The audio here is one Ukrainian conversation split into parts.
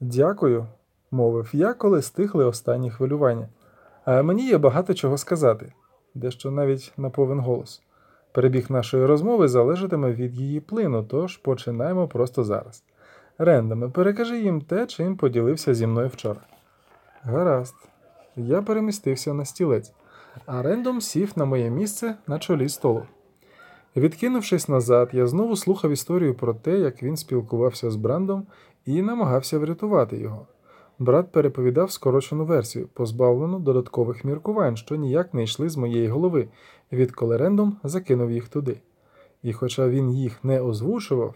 Дякую, мовив я, коли стихли останні хвилювання. А мені є багато чого сказати, дещо навіть на повен голос. Перебіг нашої розмови залежатиме від її плину, тож починаємо просто зараз. Рендоме, перекажи їм те, чим поділився зі мною вчора. Гаразд. Я перемістився на стілець, а рендом сів на моє місце на чолі столу. Відкинувшись назад, я знову слухав історію про те, як він спілкувався з Брандом і намагався врятувати його. Брат переповідав скорочену версію, позбавлену додаткових міркувань, що ніяк не йшли з моєї голови, відколи рендом закинув їх туди. І хоча він їх не озвучував,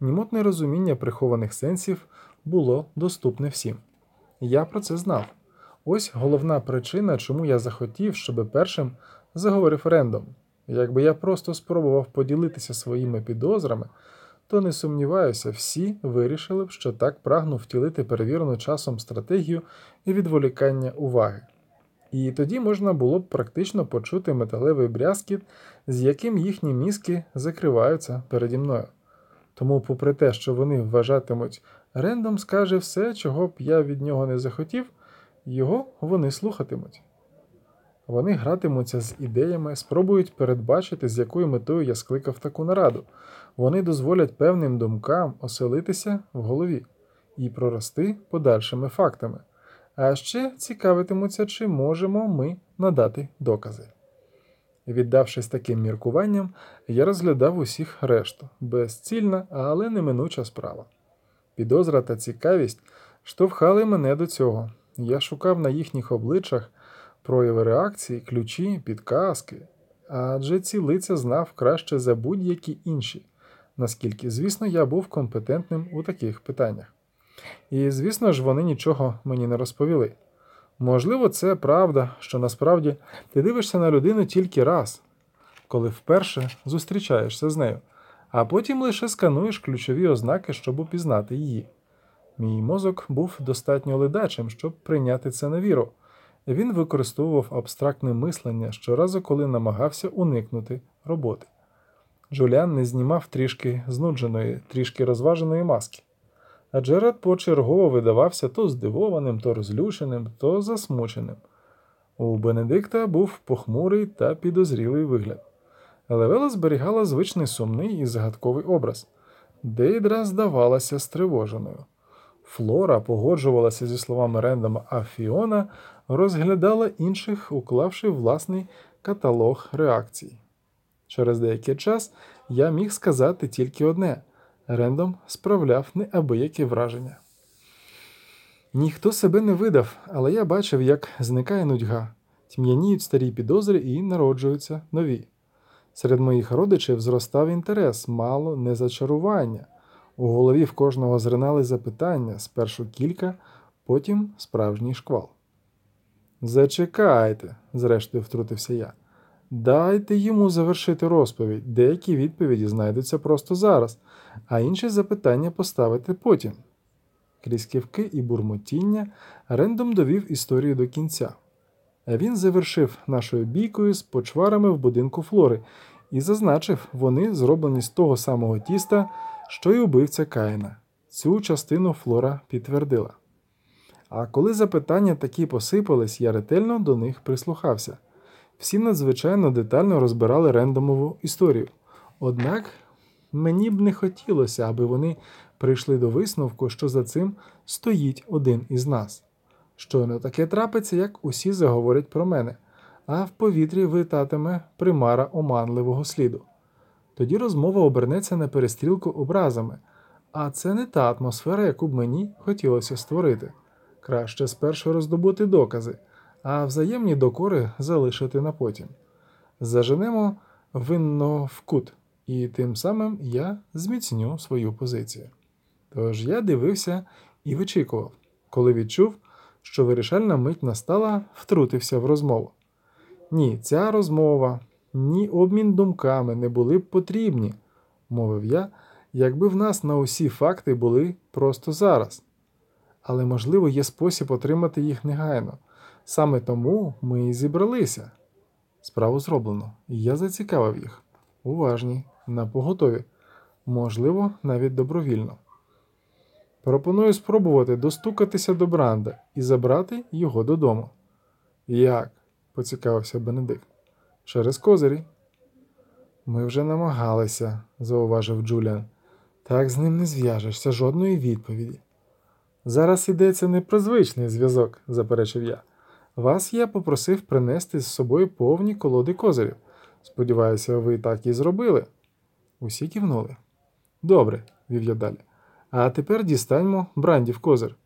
німотне розуміння прихованих сенсів було доступне всім. Я про це знав. Ось головна причина, чому я захотів, щоб першим заговорив рендом. Якби я просто спробував поділитися своїми підозрами, то не сумніваюся, всі вирішили б, що так прагну втілити перевірену часом стратегію і відволікання уваги. І тоді можна було б практично почути металевий брязкіт, з яким їхні мізки закриваються переді мною. Тому, попри те, що вони вважатимуть, рендом скаже все, чого б я від нього не захотів, його вони слухатимуть. Вони гратимуться з ідеями, спробують передбачити, з якою метою я скликав таку нараду. Вони дозволять певним думкам оселитися в голові і прорости подальшими фактами. А ще цікавитимуться, чи можемо ми надати докази. Віддавшись таким міркуванням, я розглядав усіх решту безцільна, але неминуча справа. Підозра та цікавість штовхали мене до цього. Я шукав на їхніх обличчях прояви реакції, ключі, підказки, адже ці лиця знав краще за будь-які інші, наскільки, звісно, я був компетентним у таких питаннях. І, звісно ж, вони нічого мені не розповіли. Можливо, це правда, що насправді ти дивишся на людину тільки раз, коли вперше зустрічаєшся з нею, а потім лише скануєш ключові ознаки, щоб упізнати її. Мій мозок був достатньо ледачим, щоб прийняти це на віру. Він використовував абстрактне мислення щоразу, коли намагався уникнути роботи. Джуліан не знімав трішки знудженої, трішки розваженої маски. А Джеред почергово видавався то здивованим, то розлюченим, то засмученим. У Бенедикта був похмурий та підозрілий вигляд. Левела зберігала звичний сумний і загадковий образ. Дейдра здавалася стривоженою. Флора погоджувалася зі словами Рендома, а Фіона розглядала інших, уклавши власний каталог реакцій. Через деякий час я міг сказати тільки одне рендом справляв неабияке враження. Ніхто себе не видав, але я бачив, як зникає нудьга, тьм'яніють старі підозри і народжуються нові. Серед моїх родичів зростав інтерес, мало не зачарування. У голові в кожного зринали запитання, спершу кілька, потім справжній шквал. Зачекайте, зрештою втрутився я. Дайте йому завершити розповідь. Деякі відповіді знайдуться просто зараз, а інші запитання поставити потім. Крізь кивки і бурмотіння Рендом довів історію до кінця. Він завершив нашою бійкою з почварами в будинку Флори і зазначив, вони зроблені з того самого тіста, що й убивця Каїна. Цю частину Флора підтвердила. А коли запитання такі посипались, я ретельно до них прислухався. Всі надзвичайно детально розбирали рендомову історію. Однак мені б не хотілося, аби вони прийшли до висновку, що за цим стоїть один із нас. Щойно таке трапиться, як усі заговорять про мене, а в повітрі витатиме примара оманливого сліду. Тоді розмова обернеться на перестрілку образами, а це не та атмосфера, яку б мені хотілося створити. Краще спершу роздобути докази, а взаємні докори залишити на потім. Заженемо винно в кут, і тим самим я зміцню свою позицію. Тож я дивився і вичікував, коли відчув, що вирішальна мить настала, втрутився в розмову. Ні, ця розмова, ні обмін думками не були б потрібні, мовив я, якби в нас на усі факти були просто зараз але, можливо, є спосіб отримати їх негайно. Саме тому ми і зібралися. Справу зроблено, і я зацікавив їх. Уважні, на поготові, можливо, навіть добровільно. Пропоную спробувати достукатися до Бранда і забрати його додому. Як? поцікавився Бенедикт. Через козирі. Ми вже намагалися, зауважив Джуліан. Так з ним не зв'яжешся жодної відповіді. Зараз йдеться не про звичний зв'язок, заперечив я. Вас я попросив принести з собою повні колоди козирів. Сподіваюся, ви так і зробили. Усі кивнули. Добре, вів я далі. А тепер дістаньмо брандів козир.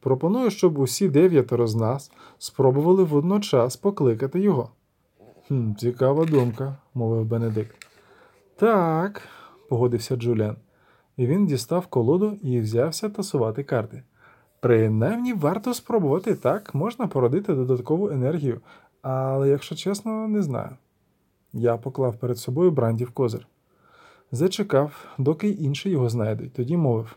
Пропоную, щоб усі дев'ятеро з нас спробували водночас покликати його. «Хм, Цікава думка, мовив Бенедикт. Так, погодився Джуліан. І він дістав колоду і взявся тасувати карти. Принаймні варто спробувати так, можна породити додаткову енергію, але, якщо чесно, не знаю. Я поклав перед собою брандів козир. Зачекав, доки інші його знайдуть, тоді мовив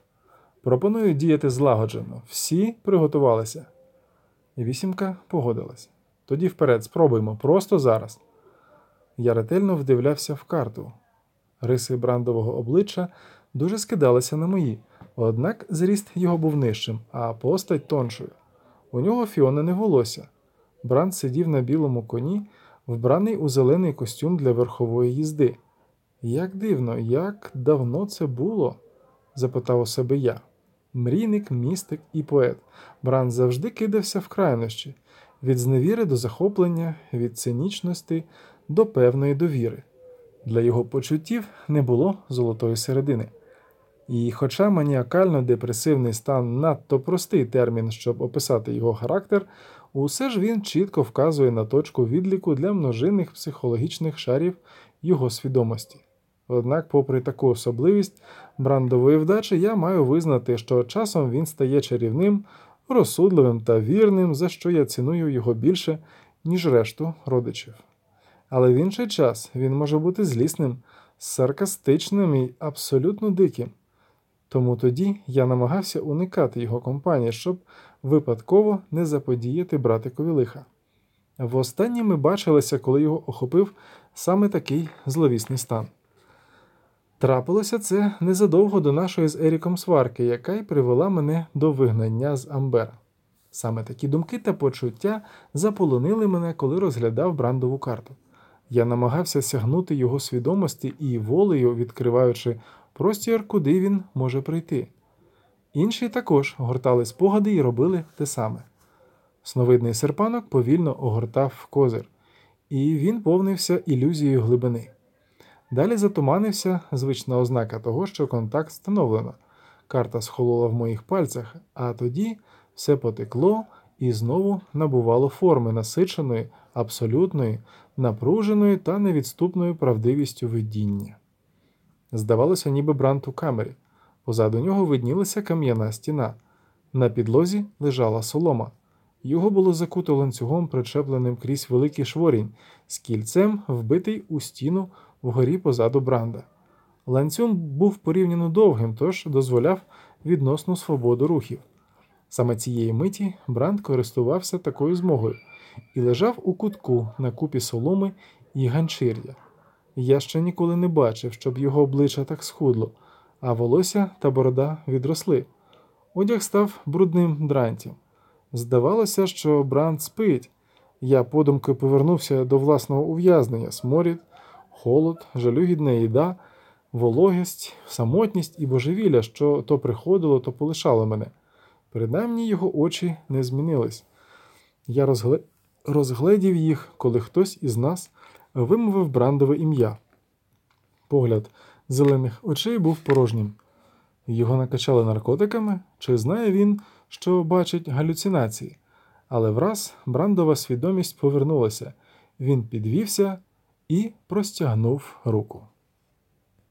пропоную діяти злагоджено. Всі приготувалися. І вісімка погодилася. Тоді вперед, спробуємо, просто зараз. Я ретельно вдивлявся в карту. Риси брандового обличчя дуже скидалися на мої, однак зріст його був нижчим, а постать тоншою. У нього фіонене волосся. Бранд сидів на білому коні, вбраний у зелений костюм для верхової їзди. Як дивно, як давно це було? запитав у себе я. Мрійник, містик і поет. Бранд завжди кидався в крайнощі від зневіри до захоплення, від цинічності до певної довіри. Для його почуттів не було золотої середини. І, хоча маніакально депресивний стан надто простий термін, щоб описати його характер, усе ж він чітко вказує на точку відліку для множинних психологічних шарів його свідомості. Однак, попри таку особливість брандової вдачі, я маю визнати, що часом він стає чарівним, розсудливим та вірним, за що я ціную його більше, ніж решту родичів. Але в інший час він може бути злісним, саркастичним і абсолютно диким. Тому тоді я намагався уникати його компанії, щоб випадково не заподіяти братикові лиха. Востаннє ми бачилися, коли його охопив саме такий зловісний стан. Трапилося це незадовго до нашої з Еріком сварки, яка й привела мене до вигнання з Амбера. Саме такі думки та почуття заполонили мене, коли розглядав брандову карту. Я намагався сягнути його свідомості і волею, відкриваючи простір, куди він може прийти. Інші також гортали спогади і робили те саме. Сновидний серпанок повільно огортав козир, і він повнився ілюзією глибини. Далі затуманився звична ознака того, що контакт встановлено. Карта схолола в моїх пальцях, а тоді все потекло і знову набувало форми насиченої, абсолютної, напруженої та невідступною правдивістю видіння. Здавалося, ніби брант у камері. Позаду нього виднілася кам'яна стіна. На підлозі лежала солома. Його було закуто ланцюгом, причепленим крізь великий шворінь, з кільцем, вбитий у стіну вгорі позаду бранда. Ланцюг був порівняно довгим, тож дозволяв відносну свободу рухів. Саме цієї миті Бранд користувався такою змогою і лежав у кутку на купі соломи і ганчір'я. Я ще ніколи не бачив, щоб його обличчя так схудло, а волосся та борода відросли. Одяг став брудним дрантям. Здавалося, що Бранд спить. Я подумки повернувся до власного ув'язнення, сморід, холод, жалюгідна їда, вологість, самотність і божевілля, що то приходило, то полишало мене. Принаймні його очі не змінились. Я розгле... розгледів їх, коли хтось із нас вимовив брандове ім'я. Погляд зелених очей був порожнім. Його накачали наркотиками, чи знає він, що бачить галюцинації, але враз брандова свідомість повернулася, він підвівся і простягнув руку.